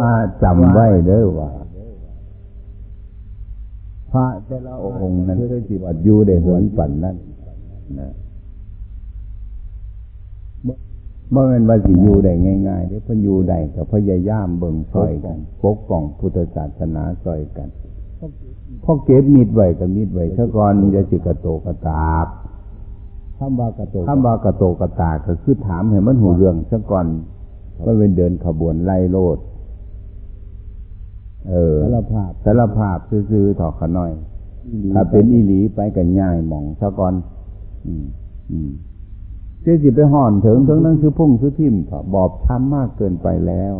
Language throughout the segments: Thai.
ว่าจำไว้เด้อว่า พระแต่ละองค์นั้นคือจิตอยู่ได้เหินปั่นนั่นนะเมื่อเป็นว่าสิอยู่ได้ง่ายๆได้พอยู่ได้กับพยายามเบิ่งซอยกันปกป้องพุทธศาสนาซอยกันพอเก็บมิดไว้กับมิดไว้ถ้าก่อนจะจิกระโตกระตาบคำว่ากระโตคำว่ากระโตกระตากก็คือถามให้มันหูเรื่องซะก่อนว่าเป็นเดินขบวนไล่โลด เออสารภาพสารภาพซื้อๆถอกขน้อย ถ้าเป็นอีหลีไปกันย่ายหมองซะก่อนอืม อืมเจ๊สิไปห่อนถึงถึงนั้นคือพุ่งคือทิ่มเถอะบอบช้ำมากเกินไปแล้ว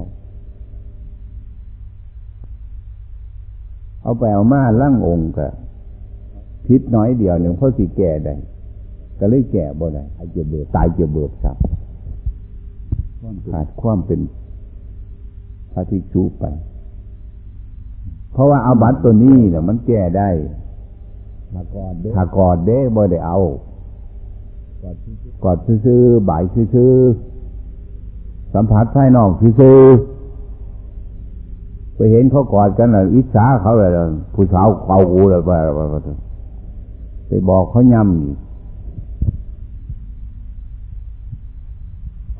เอาไปเอามาล่างองค์กะพิษน้อยเดียวหนึ่งเพราะสิแก่ได้ก็เลยแก่บ่ได้ตายเจ็บเบิบตายเจ็บเบิบสับขาดความเป็นพระภิกษุไป เพราะว่าเอาบัตรตัวนี้เนี่ยมันแก้ได้มากอดด้วยถ้ากอดเด้บ่ได้เอา กอดที่กอดซื่อๆบ่ายซื่อๆสัมผัสภายนอกซื่อๆไปเห็นเขากอดกันน่ะอิจฉาเขาเลยล่ะผู้สาวเขากูเลยไปไปไปไปบอกเขาย่ำอีก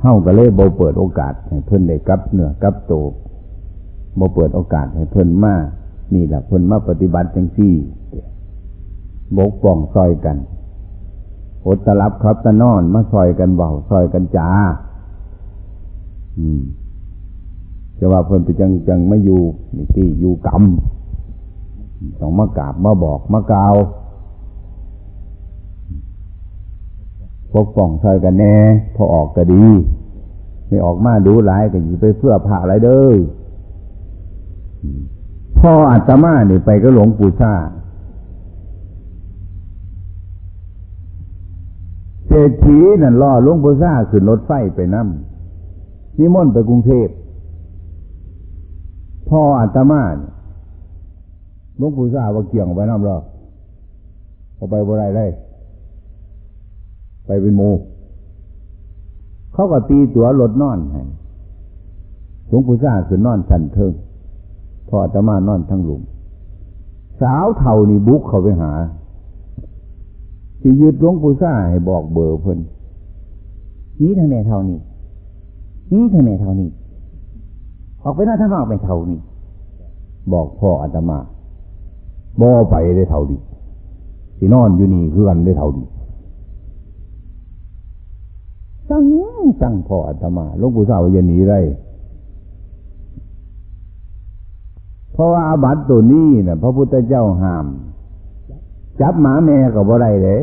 เฮาก็เลยบ่เปิดโอกาสให้เพิ่นได้กลับเนื้อกลับโตวบ่เปิดโอกาสให้เพิ่นมา นี่แหละเพิ่นมาปฏิบัติจังซี่บกป้องซอยกันอดตะรับครับตะนอนมาซอยกันเบาซอยกันจ้าอืมจะว่าเพิ่นไปจังจังไม่อยู่นี่ที่อยู่กรรมต้องมากราบมาบอกมากล่าวปกป้องซอยกันแน่ พอออกก็ดี ไม่ออกมาดูหลายก็อยู่ไปเพื่อผ่าอะไรเด้อ พ่ออาตมาเนี่ไปก็หลวงปู่ชาเศรษฐีนั่นล่อหลวงปู่ซ่าขึ้นรถไฟไปนั่นิมนต์ไปกรุงเทพพ่ออาตมาเนี่ยหลวงปู่ซ่าว่าเกี่ยงไปน้ำหรอเอาไปบ่ไรได้ไปเป็นหมูเขาก็ตีตั๋วรถนอนให้หลวงปู่ซ่าขึ้นนอนสันเทิง ออาตมานอนทั้งหลุมสาวเท่านี่บุกเขาไปหาที่ยืดหลวงปู่ซ่าให้บอกเบอร์เพิ่นนี้ทางแม่เท่านี้นี้ทางแม่เท่านี้ออกไปหน้าทางนอกไปเท่านี้บอกพ่ออาตมาบ่ไปได้เท่าดีสินอนอยู่นี่คือกันได้เท่าดีสั่งสั่งพ่ออาตมาหลวงปู่ซ่าว่าอย่าหนีได้ เพราะว่าอาบัติตัวนี้นะพระพุทธเจ้าห้าม จับหมาแม่ก็บ่ได้เลย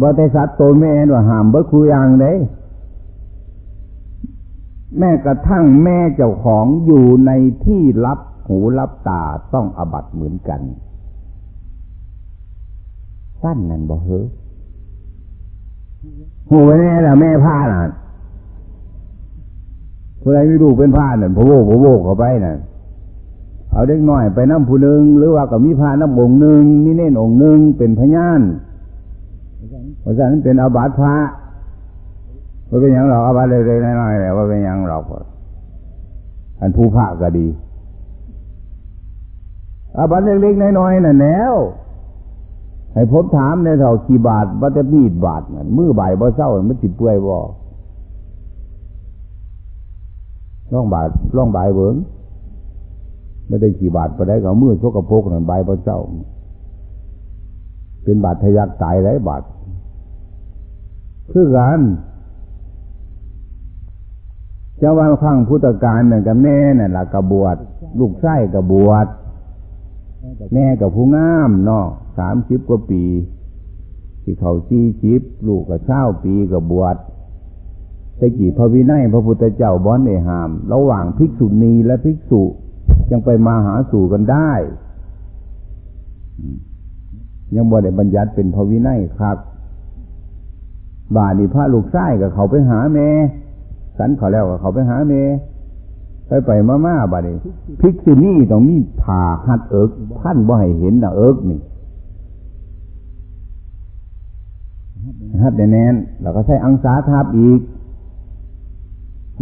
บ่แต่สัตว์ตัวแม่ว่าห้ามเบิดคุย่างเด้แม่กระทั่งแม่เจ้าของอยู่ในที่รับหูรับตาต้องอบัตเหมือนกัน สั้นนั่นบ่เฮ้อหูแน่ละแม่ผ้าน่ะ ผู้ใดไม่รู้เป็นผ้านั่นพะโวพะโวเข้าไปน่ะเอาเด็กน้อยไปน้ำผู้หนึ่งหรือว่ากับมีพาน้ำองค์หนึ่งมีเน่นองค์หนึ่งเป็นพยานเพราะฉะนั้นเป็นอาบัติพระว่าเป็นอย่างหรอกอาบัติเล็กๆน้อยๆแหละว่าเป็นอย่างหรอกอันผู้พระก็ดีอาบัติเล็กๆน้อยๆน่ะแล้วให้ผมถามในเท่ากี่บาทว่าจะมีดบาทน่ะมือบ่ายบ่เศร้ามันจิเปื่อยบ่ ร่องบาทร่องบายเบิงไม่ได้กี่บาทไปได้ก็เมือสกประโปกนั่นใบพระเจ้า เป็นบาททะยักตายไรบาทคือการเจ้าว่าข้างพุทธการนั่นกับแม่นั่นละกระบวดลูกไส้กระบวดแม่กับผู้งามเนาะสามสิบกว่าปี ที่เขาชี้ชิบลูกกับเช้าปีกับบวช ต่กี่พระวินัยพระพุทธเจ้าบอนในหาม ระหว่างภิกษุณีและภิกษุยังไปมาหาสู่กันได้ ยังบ่ได้บัญญัติเป็นพระวินัยครับบาดีพระลูกไส้กับเขาไปหาเมสันเขาแล้วกับเขาไปหาเมไปไปมามาบาดีภิกษุณีต้องมีผ่าหัดเอิกพันบ่ให้เห็นนะเอิกนี่หัดแน่นแล้วก็ใช้อังสาทับอีก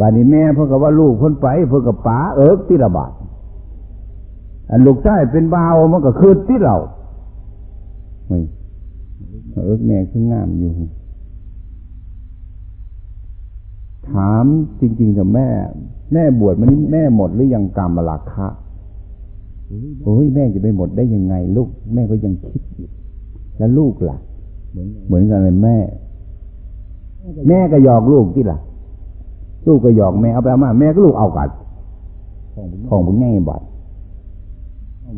บาดนี้แม่เพื่อกับว่าลูกคนไปเพื่อกับป๋าเอิกที่ระบาดอันลูกชายเป็นบ่าวมันก็คืดที่เราเอิกแม่คืองามอยู่ ถามจริงๆแต่แม่ แม่บวชมันนี่แม่หมดหรือยังกรรมราคะโอ้ยแม่จะไปหมดได้ยังไง ลูก แม่ก็ยังคิดอยู่แล้วลูกล่ะ เหมือนกันเลยแม่ แม่ก็หยอกลูกที่ล่ะ ลูกก็หยอกแม่เอาไปเอามาแม่ก็ลูกเอากัดของผมง่ายบัด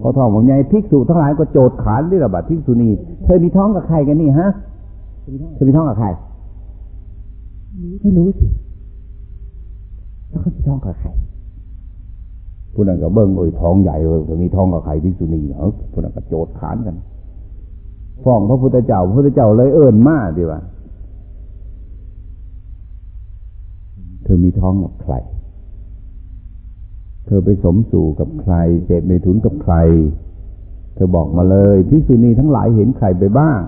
พอทองผมใหญ่ภิกษุทั้งหลายก็โจดขานที่ระบาดภิกษุณีเธอมีท้องกับใครกันนี่ฮะเธอมีท้องกับใครไม่รู้สิแล้วเขามีท้องกับใครผู้นั้นก็เบิ้งโอ้ยท้องใหญ่เลยมีท้องกับใครภิกษุณีเนาะผู้นั้นก็โจดขานกันฟ้องพระพุทธเจ้าพระพุทธเจ้าเลยเอิญมาดีว่า เธอมีท้องกับใคร เธอไปสมสู่กับใครเสพเมถุนกับใคร เธอบอกมาเลยพิษุณีทั้งหลายเห็นใครไปบ้าง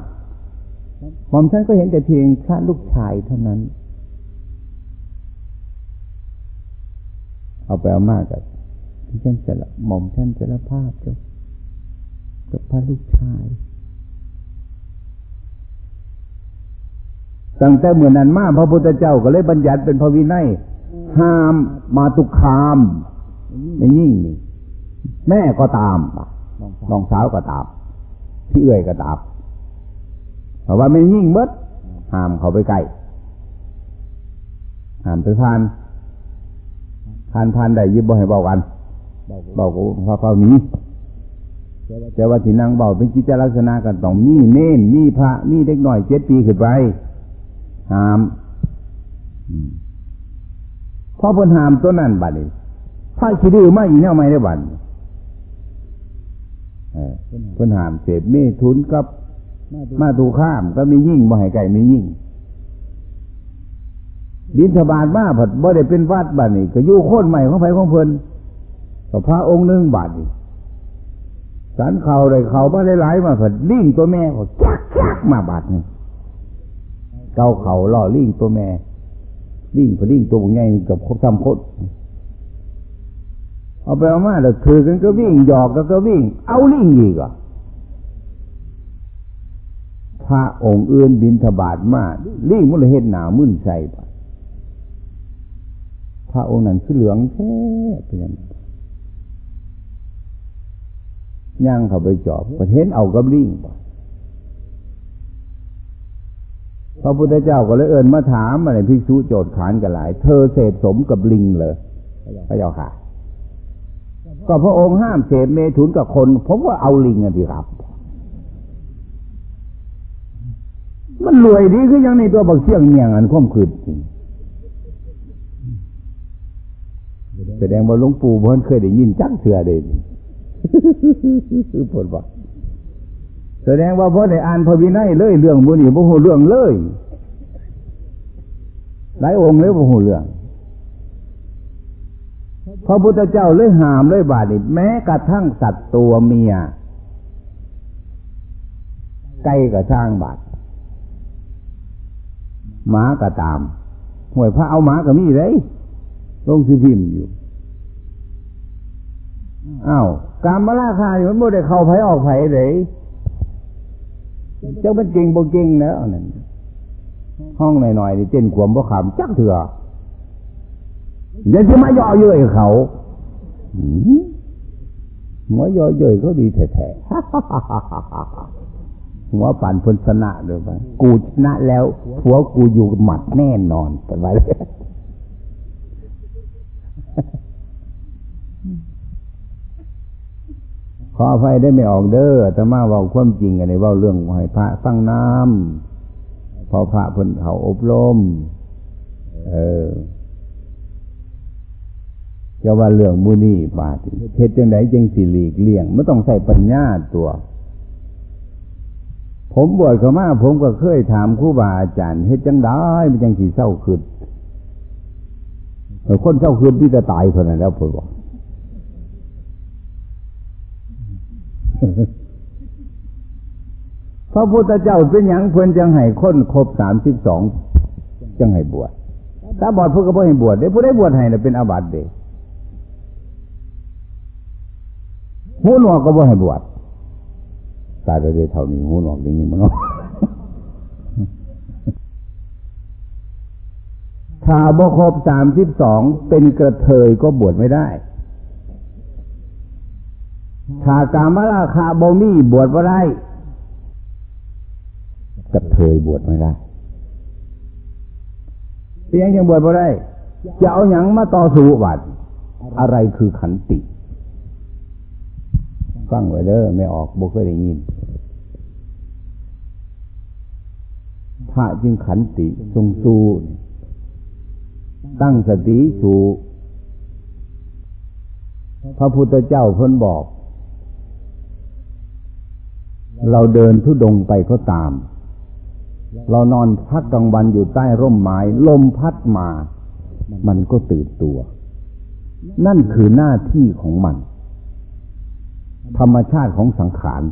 หม่อมฉันก็เห็นแต่เพียงชาลูกชายเท่านั้น เอาไปเอามากกับที่ฉันจะละหม่อมฉันจะละภาพเจ้ากับพระลูกชาย ตั้งแต่เมื่อนั้นมาพระพุทธเจ้าก็เลยบัญญัติเป็นพระวินัยห้ามมาตุคามไม่ยิ่งนี่แม่ก็ตามน้องสาวก็ตามพี่เอื้อยก็ตามเพราะว่าไม่ยิ่งเบิดห้ามเขาไปใกล้ห้ามไปพานพานพานได้ยิบบ่ให้เบากันเบาก็พราเฝ้านี้แต่ว่าที่นางเบาเป็นกิจลักษณะกันต้องมีเน้นมีพระมีเด็กหน่อยเจ็ดปีขึ้นไป หามพอเพิ่นหามตัวนั้นบัดนี้พระขี้ดื้อมาอีกแนวไม่ได้บัดเพิ่นหามเสพเมทุนกับมาตูข้ามก็มียิ่งบ่ให้ไก่ไม่ยิ่งบินทบาทมาผัดบ่ได้เป็นวัดบัดนี้ก็ยู่โค่นใหม่ของไผของเพิ่นกับพระองค์หนึ่งบาดนี่สันเขาเลยเขามาหลายๆมาผัดลิงตัวแม่ก็จักจักมาบาดนี่ เกาเข่าล่อลิงตัวแม่ลิงพอลิงตัวใหญ่กับครบทำโคตเอาไปเอามาแล้วถือกันก็วิ่งหยอกกันก็วิ่ง เอาลิงอีกอะพระองค์อื่นบินทบาทมาลิงมันเลเห็นหนามึนใส่ปะพระองค์นั้นคือเหลืองแท้เป็นย่างเขาไปจอบก็เห็นเอากับลิงป พระพุทธเจ้าก็เลยเอิญมาถามอะไรภิกษุโจทย์ขานกันหลาย เธอเสพสมกับลิงเลยพระเจ้าค่ะ ก็พระองค์ห้ามเสพเมถุนกับคนผมว่าเอาลิงอะดีครับ มันรวยดีคือยังในตัวบักเสี่ยงเมียงอันข้อมขืดจริงแสดงว่าหลวงปู่เพิ่นเคยได้ยินจักเถื่อเด่นคือผลบอก แสดงว่าพราะในอ่านพระวินัยเลยเรื่องบุญนี่บ่หูเรื่องเลยหลายองค์เลยบ่หูเรื่องพระพุทธเจ้าเลยหามเลยบาดนี่แม้กระทั่งสัตว์ตัวเมียไก่กระช่างบาดหมาก็ตามห่วยพระเอาหมาก็มีเลยลงสิพิมพ์อยู่อ้าวการมาราคาอยู่มันไม่ได้เข้าไผออกไผเลย เจ้ามันจริงบ่จริงนะนั่นห้องหน่อยๆนี่เต้นขวมบ่ขำจักเถื่ออย่าจะมาย่อเย้ยเขาหัวย่อเย้ยเขาดีแท้ๆหัวปั่นพลชนะเลยว่ากูชนะแล้วผัวกูอยู่หมัดแน่นอนเป็นไร ขออภัยได้ไม่ออกเด้อแต่มาว่าความจริงอันนี้ว่าเรื่องให้พระตั้งน้ำพอพระเพิ่นเขาอบรมเออจะว่าเรื่องมูนี่บาทเทศจังไดจังสิหลีกเลี่ยงไม่ต้องใส่ปัญญาตัว ผมบวชเข้ามาผมก็เคยถามครูบาอาจารย์เฮ็ดจังได้มันจังสีเศร้าขึ้นคนเศร้าขึ้นที่จะตายคนนั้นแล้วผมบอก พระพุทธเจ้าเป็นอย่างเพื่อนจังให้คนครบสามสิบสองจังให้บวชตาบอดเพื่อก็บ่ให้บวชเด้ผู้ได้บวชให้เป็นอาบัติเด้หูหนวกก็บ่ให้บวชตายไปได้เท่านี้หูหนวกอย่างนี้มันเนาะถ้าบ่ครบสามสิบสองเป็นกระเทยก็บวชไม่ได้ ถ้ากามราคาบ่มีบวชไม่ได้กระเทยบวชไม่ได้เพียงยังบวชไม่ได้ จะเอาหยังมาต่อสู้บัดอะไรคือขันติฟังไว้เด้อไม่ออกบ่เคยได้ยินพระจึงขันติทรงสู้ตั้งสติสู่พระพุทธเจ้าเพิ่นบอก เราเดินทุดงไปก็ตาม เรานอนพักกลางวันอยู่ใต้ร่มไม้ลมพัดมา มันก็ตื่นตัว นั่นคือหน้าที่ของมัน ธรรมชาติของสังขาร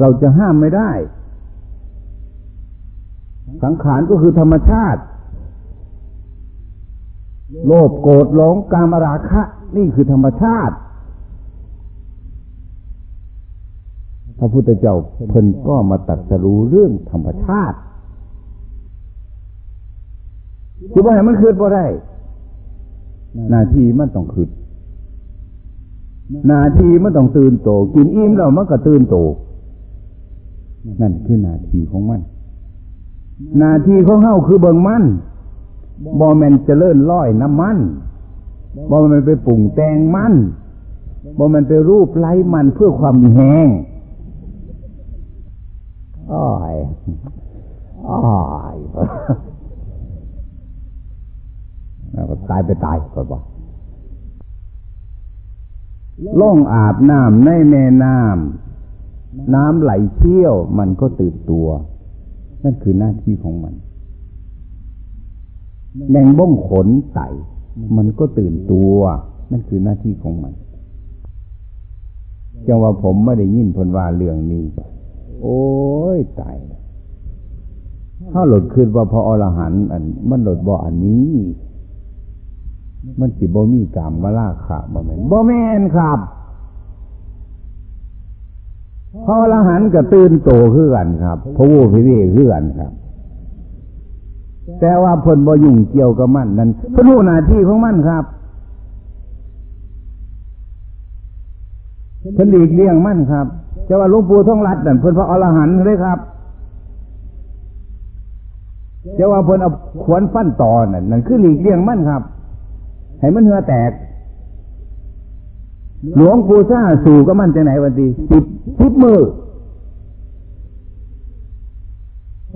เราจะห้ามไม่ได้ สังขารก็คือธรรมชาติ โลภโกรธหลงกามราคะ นี่คือธรรมชาติ พระพุทธเจ้าเพิ่นก็มาตัดสรู้เรื่องธรรมชาติคือว่าให้มันคืดบ่ได้หน้าที่มันต้องคืดหน้าที่มันต้องตื่นโต กินอิ่มแล้วมันก็ตื่นโต นั่นคือหน้าที่ของมันหน้าที่ของเฮาคือเบิ่งมันบ่แมนเจริญร้อยน้ำมันบ่แมนไปปรุงแต่งมันบ่แมนไปรูปไล้มันเพื่อความแห้ง อ้อยอ้อยตายไปตายก่อนว่าล่องอาบน้ำในแม่น้ำน้ำไหลเที่ยว มันก็ตื่นตัว นั่นคือหน้าที่ของมัน แมงบ้องขนไต่มันก็ตื่นตัว นั่นคือหน้าที่ของมันจังว่าผมไม่ได้ยินพนว่าเรื่องนี้ โอ้ยตายถ้าหลดขึ้นว่าพออรหันต์อัน มันหลดบ่อันนี้ มันสิบ่มีกรรมมาลาขาบ่แม่นบ่แม่นครับพออรหันต์ก็ตื่นโตขึ้นกันครับพระวูพิเวขึ้นกันครับ แต่ว่าเพิ่นบ่ยุ่งเกี่ยวกับมันนั่นเพิ่นรู้หน้าที่ของมันครับเพิ่นหลีกเลี่ยงมันครับ จะว่าหลวงปู่ท่องรัดนั่นเพิ่นพระอรหันต์เลยครับจะว่าเพิ่นเอาขวนฟันต่อนั่นนั่นคือหลีกเลี่ยงมันครับ ให้มันเหือแตก หลวงปู่ซ่าสู่ก็มันจะไหนวันดีสิบสิบมือ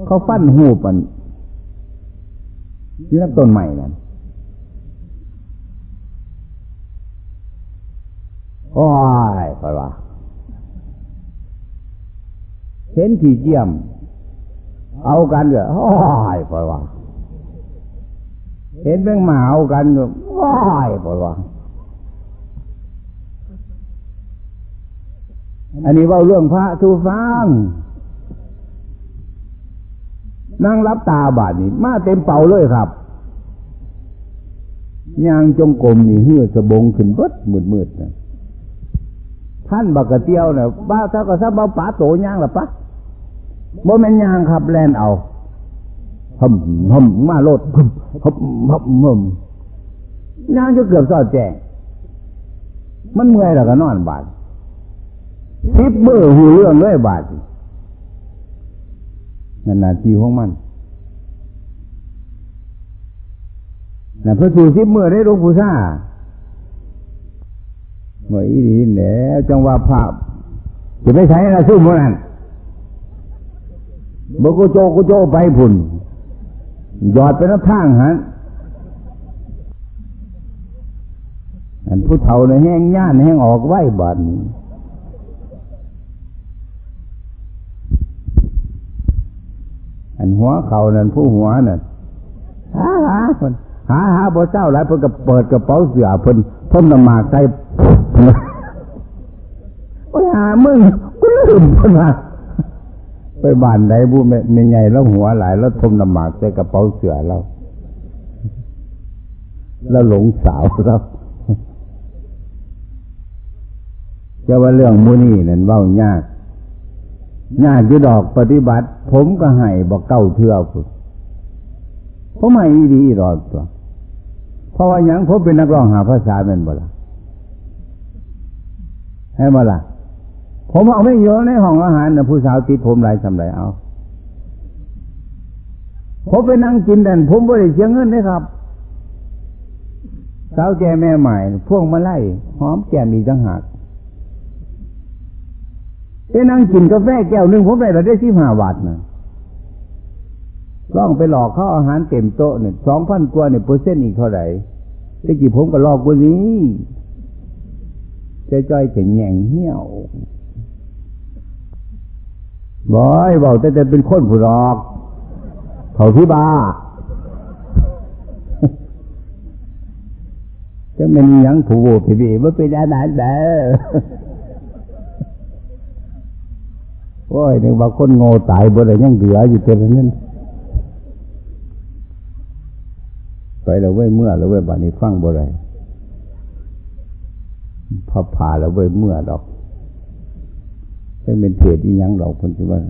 เขาฟันหูปันยี่นับต้นใหม่นั่นโอ้ยปะวะ เห็นขี่เจียม เอากันก็โอ้ยปะวะเห็นแมงหมาเอากันก็โอ้ยปะวะอันนี้ว่าเรื่องพระทูฟังนั่งรับตาบาดนี้มาเต็มเป่าเลยครับยางจงกรมนี่เหือสะบงขึ้นเบิดมืดมืดนะท่านบักกะเตียวเนี่ยบ้าถ้าก็ซะบ้าป๋าโตย่างหรอปะ บ่แม่นยางครับแลนเอาหมหมมาโลดหมหมหมหมยางจะเกือบสอดแจงมันเมื่อยแล้วก็นอนบาดทิพมือหูเรื่องด้วยบาดนั่นนาทีของมันนะพระสูสิบมือได้หลวงปู่ซ่าเมื่ออีดีแล้วจังว่าภาพจะไม่ใช้นะซุ่มนั้ นบกโจกโจไปผุนหยอดไปน้ำทางฮะอันผู้เฒ่าในแห้งย่านแห้งออกไว้บาดนี้อันหัวเขานั่นผู้หัวนั่นหาหาคนหาหาบ่เจ้าหลายเพิ่นก็เปิดกระเป๋าเสื้อเพิ่นพ่มน้ำหมากใส่โอ้ยหามึงกูลืมเพิ่นว่า ไปบ้านไหนบุไม่ไม่ใหญ่แล้วหัวหลายแล้วทมน้ำหมากใส่กระเป๋าเสื้อเราแล้วหลงสาวครับจะว่าเรื่องมุนี่นั่นเว้ายากยากอยู่ดอกปฏิบัติ ผมก็ให้บอกเก้าเทือพุ่นผมให้ดีรอดตัวเพราะว่าอย่างผมเป็นนักร้องหาภาษาเป็นบ่ละให้บ่ละ ผมเอาไม่อยู่ในห้องอาหารนะผู้สาวติดผมไรทำไรเอาผมไปนั่งกินแต่ผมไม่ได้เสียเงินนะครับสาวแก่แม่ใหม่ พวงมาไล่หอมแก้มีตั้งหากไปนั่งกินกาแฟแก้วหนึ่งผมได้เราได้สิบห้าบาทนะล่องไปหลอกเขาอาหารเต็มโต๊ะเนี่ยสองพันกว่าเนี่ยเปอร์เซ็นต์อีกเท่าไหร่ได้กี่ผมก็ลอกกว่านี้ใจจ้อยจะแง่งเหี้ยว บอยบอกแต่จะเป็นคนผู้หลอกเขาที่บ้าจะเป็นยังผูกผีบีว่าเป็นอาหารเด้อโอ้ยนึกว่าคนโง่ตายบ่ได้ยังเหลืออยู่เตัวนั้นไปแล้วเว้ยเมื่อแล้วเว้ยบานี้ฟังบ่ได้พอผ่าแล้วเว้ยเมื่อดอก จะเป็นเทศอีหยังดอกคนที่ว่า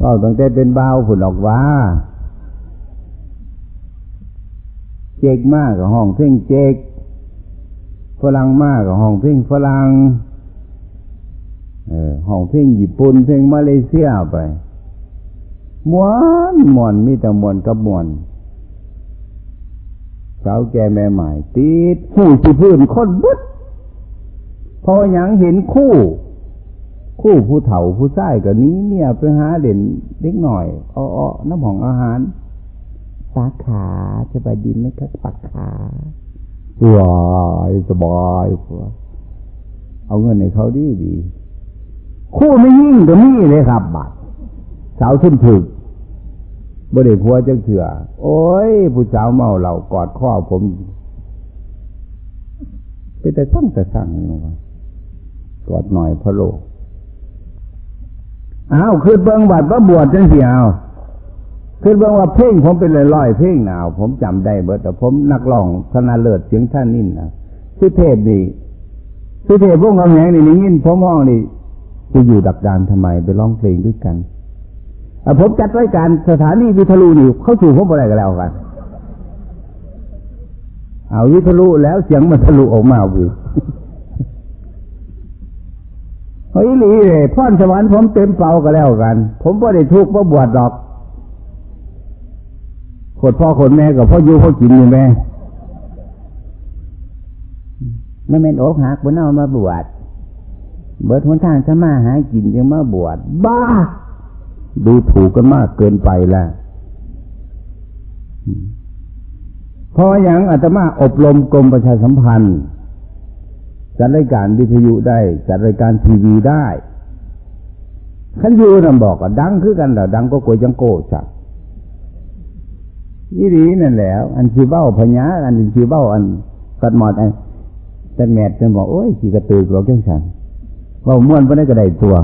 ก็ตั้งแต่เป็นบ่าวผุนออกว่าเจกมากกับห้องเพ่งเจกฝรั่งมากกับห้องเพ่งฝรั่งเออห้องเพ่งญี่ปุ่นเพ่งมาเลเซียไปมวนมวนมีแต่มวนกับมวน สาวแก่แม่ใหม่ติดคู่สิพื้นคนบุดพออย่างเห็นคู่ คู่ผู้เฒ่าผู้ชายก็นี้เนี่ยไปหาเด่นเล็กหน่อยอ้อน้ำหองอาหารสาขาจะไปดินไหมครับปักขาสบายสบายผัวเอาเงินให้เขาดีดี คู่ไม่ยิ่งก็มีเลยครับบัตรสาวขึ้นถึก บ่ได้ผัวจังเถื่อ โอ้ย ผู้สาวเมาเหล่ากอดข้อผมไปแต่ต้องแต่สั่งนี่ว่ากอดหน่อยพระโลกอ้าวคือเบิ้งบัดว่าบวชจังเสียวคือเบิ้งว่าเพ่งผมเป็นลอยๆเพ่งหนาว ผมจำได้เบิดแต่ผมนักร้องชนะเลิศเสียงท่านนิ่นนะชื่อเทพนี่คือเทพพวกคำแหงนี่นี่ยินผมมองนี่จะอยู่ดักดานทำไมไปร้องเพลงด้วยกัน ผมจัดไว้การสถานีวิทยุนี่เข้าสู่ผมอะไรกันแล้วกันเอาวิทยุแล้วเสียงมันทะลุออกมาวิเฮ้ยหลีเลยพ่อนสวรรค์ผมเต็มเป่ากันแล้วกัน ผมไ่ได้ทุกข์เพราะบวชดอกขดพ่อขดแม่กับพ่อยูพ่อกินอยู่แม่ไม่เป็นอกหักบนเอามาบวชเบิดหนทางจะมาหากินยังมาบวชบ้า ดูถูกกันมากเกินไปแล้วเพราะอย่างอาตมาอบรมกรมประชาสัมพันธ์ จัดรายการวิทยุได้ จัดรายการทีวีได้ขันยูนำบอกว่าดังคือกันแหละดังก็กวยจังโก้จักยี่ดีนั่นแหละอันชีเบ้าพญาอันชีเบ้าอันตัดหมอดอันตัดแมดจะบอกโอ้ยขี่กระตือกรอกแก่ฉันว่าม้วนไปได้กระไดตัว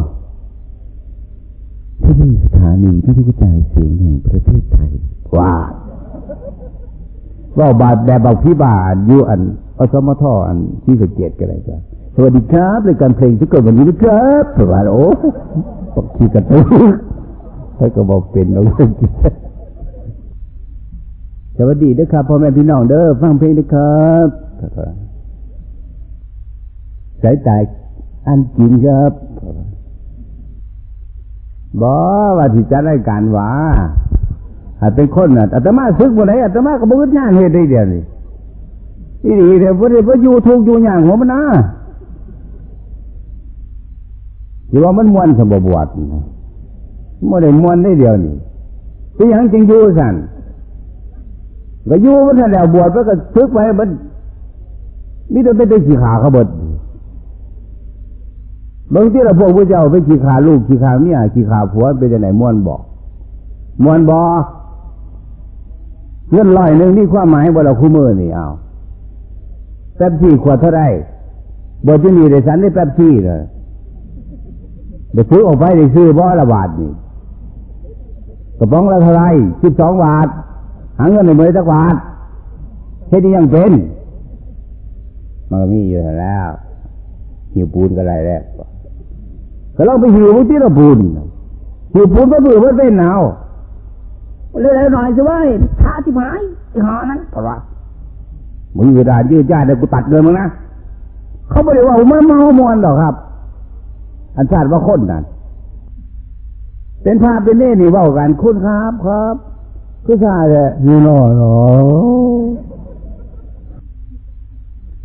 ที่นี่สถานีที่ทุกใจเสียงแห่งประเทศไทยว่าว่าบาดแบบบอกพี่บาทยูอันอสมทอันที่สเกตกันเลยจ้ะสวัสดีครับรายการเพลงทุกคนวันนี้นะครับสวัสดีโอ้บอกขี่กันตุ้ถ้าก็บอกเป็นเราเล่นสวัสดีนะครับพ่อแม่พี่น้องเด้อฟังเพลงนะครับสายตายอันกินครับ บอว่าที่จะได้การว่าอาจเป็นคนน่ะอาตมาซึกบ่ไหนอาตมาก็บ่อึดย่างเฮ็ดได้เดียวนี่อีดีเดี๋ยวบ่ได้บ่อยู่ทุกอยู่ย่างหัวมันนะสิว่ามันม่วนสมบวชบ่ได้ม่วนได้เดียวนี่เป็นหยังจึงอยู่สั่นก็อยู่มันแล้วบวชมันก็ซึกไว้มันมีแต่เป็นขี้ขาเขาเบิด บางทีเราพวกพระเจ้าไปขี้ขาลูกขี้ขาเมียขี้ขาผัวไปจะไหนม้วนบอกม้วนบอกเงินลอยหนึ่งนี่ความหมายว่าเราคู่มือนี่เอาแป๊บซี่ขวดเท่าไรบทจะมีในสันได้แป๊บซี่เลยเดี๋ยวซื้อออกไปได้ซื้อบ่ระบาดนี่กระป๋องละเท่าไรสิบสองบาท หาเงินในมือสักบาทเฮ็ดนี่ยังเป็นมันก็มีอยู่แล้วหิวปูนก็ไรแล้ว ก็ลองไปหิวที่เราปูนหิวปูนก็เบื่อว่าเป็นหนาวเลยแล้วหน่อยสิว่าท้าที่หายไอ้หอนั้นเพราะว่ามึงอยู่ด่านยืดย่าเดี๋ยวกูตัดเงินมึงนะเขาไม่ได้ว่าผมเมามวนหรอกครับ อันชาติว่าคนนั่นเป็นภาพเป็นเน่นี่เว่ากันคุณครับครับคือชาติเนี่ยอยู่นอหรอ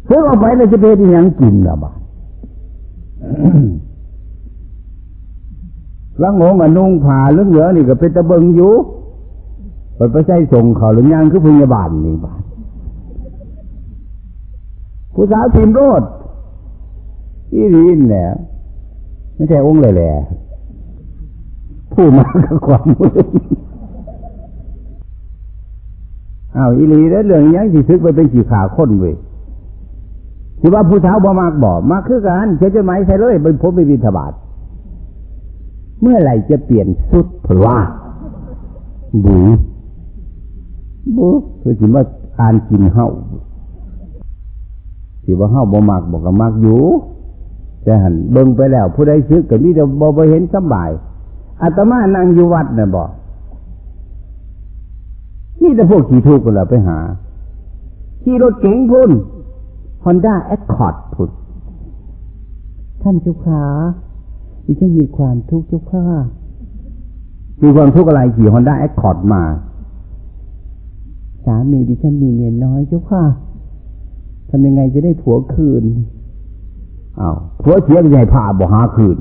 เพื่อเอาไปเลยจะเป็นยังกินละบ้า ลังงงกับนุ่งผ่าเรื่องเหลือนี่ก็เป็นตะเบิงอยู่เปิดไปใช้ส่งเขาหรือยังคือพยาบาลนี่บ้านผู้สาวพิมโรดอีรีนแหละไม่ใช่องค์เลยแหละผู้มากับความมืออ้าวอีรีแล้วเรื่องยังสิซึกไปเป็นขี่ขาคนเว้ยสิว่าผู้สาวบ่มากบ่มากคือกันเขียนจดหมายใส่เลยไปพบไปบิณฑบาต เมื่อไหร่จะเปลี่ยนสุดเพราะว่าบูบูคือสิว่าการกินเห่าสิว่าเห่าบ่มากบอกก็มากอยู่แต่หันเบิ่งไปแล้ว ผู้ใดซื้อก็มีแต่บ่บ่เห็นสบายอาตมานั่งอยู่วัดน่ะบ่นี่แต่พวกขี่ทุกข์กันละไปหาขี่รถเก๋งพุ่นฮอนด้าแอคคอร์ดพุ่นท่านจ้าขา ดิฉันมีความทุกข์เจ้าข้ามีความทุกข์อะไรขี่ฮอนด้าแอคคอร์ดมาสามีดิฉันมีเมียน้อยเจ้าค่ะทำยังไงจะได้ผัวคืนอ้าวผัวเสียใหญ่ผ่าบ่หาคืน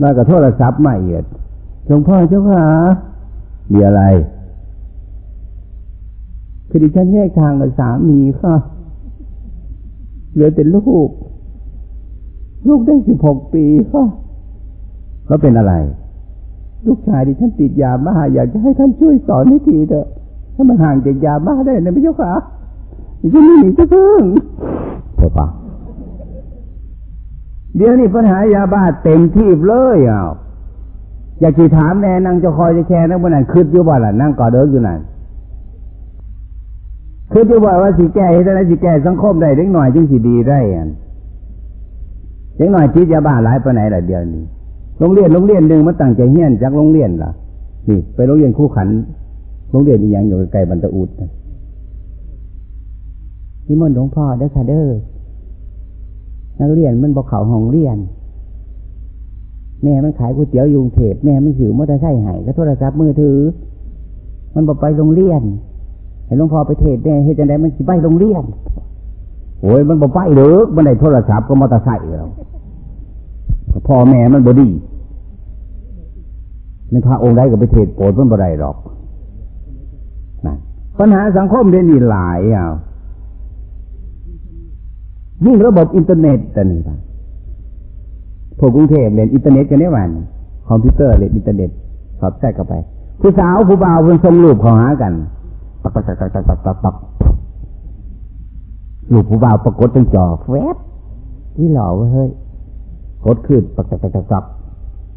แล้วก็โทรศัพท์มาเอียดหลวงพ่อเจ้าค่ะมีอะไรคือดิฉันแยกทางกับสามีค่ะเหลือแต่ลูก ลูกได้สิบหกปีค่ะแล้วเป็นอะไร ลูกชายดิฉันติดยาบ้าอยากจะให้ท่านช่วยสอนให้ทีเถอะถ้ามันห่างจากยาบ้าได้นะพี่เจ้าค่ะดิฉันไม่หนีจะพึ่งเถอะปะเดี๋ยวนี้ปัญหายาบ้าเต็มที่เลยอ้าวอยากจีถามแน่นั่งจะคอยจะแค่นั่งบนนั้นคืดอยู่บ่ล่ะนั่งก่อเดิกอยู่นั่นคืดอยู่บ่ว่าสิแก้ให้ได้สิแก้สังคมได้เล็กหน่อยจึงสิดีได้อัน เล็กหน่อยจีดยาบ้าหลายปานไหนล่ะเดียวนี้โรงเรียนโรงเรียนหนึ่งมันตั้งใจเฮี้ยนจากโรงเรียนล่ะนี่ไปโรงเรียนคู่ขันโรงเรียนอีหยังอยู่ใกลบรรตะอุดนะนิมนต์หลวงพ่อเด้อค่ะเด้อนักเรียนมันบอกเขาห้องเรียน แม่มันขายก๋วยเตี๋ยวยุงเทพแม่มันสื่อมอเตอร์ไซค์ให้ก็โทรศัพท์มือถือ มันบอกไปโรงเรียนให้หลวงพ่อไปเทศแม่เฮ็ดจังไดมันสิไปโรงเรียนโอ้ยมันบ่ไปเด้อมันได้โทรศัพท์ก็มอเตอร์ไซค์แล้ว พ่อแม่มันบดีไม่พระองค์ใดก็ไปเทศโปรดมันบ่ได้หรอกนะปัญหาสังคมเดี๋ยวนี้หลายอะยิ่งระบบอินเทอร์เน็ตแต่นี่ปะพวกกรุงเทพเล่นอินเทอร์เน็ตกันได้วันคอมพิวเตอร์เล่นอินเทอร์เน็ตสอบแทรกเข้าไป ผู้สาวผู้บ่าวเพิ่นส่งรูปข้าหากันตักตักตักตักตักตักตักตักรูปผู้บ่าวปรากฏในจอแวบวิหล่อเว้ยเฮ้ย กดขึ้นตักกตักตักตัก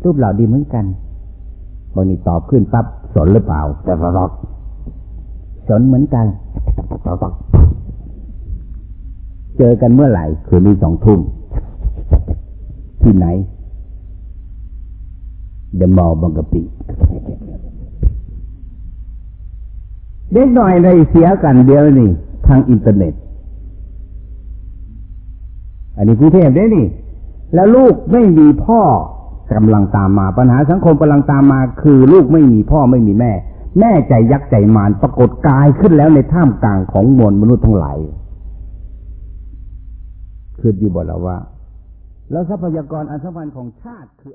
รูปเหล่อดีเหมือนกันบางทีตอบขึ้นปั๊บสนหรือเปล่าแต่ตักตักสนเหมือนกันตักตักเจอกันเมื่อไหร่คืนนี้สองทุ่มที่ไหนเดมอลบางกะปิเด็กหน่อยในเสียกันเดียวนี่ ทางอินเทอร์เน็ต อันนี้กรุงเทพได้นี่ แล้วลูกไม่มีพ่อกำลังตามมา ปัญหาสังคมกำลังตามมา คือลูกไม่มีพ่อไม่มีแม่ แม่ใจยักษ์ใจมารปรากฏกายขึ้นแล้วในท่ามกลางของมวลมนุษย์ทั้งหลายคือดีบอกแล้วว่า แล้วทรัพยากรอันสำคัญของชาติคือ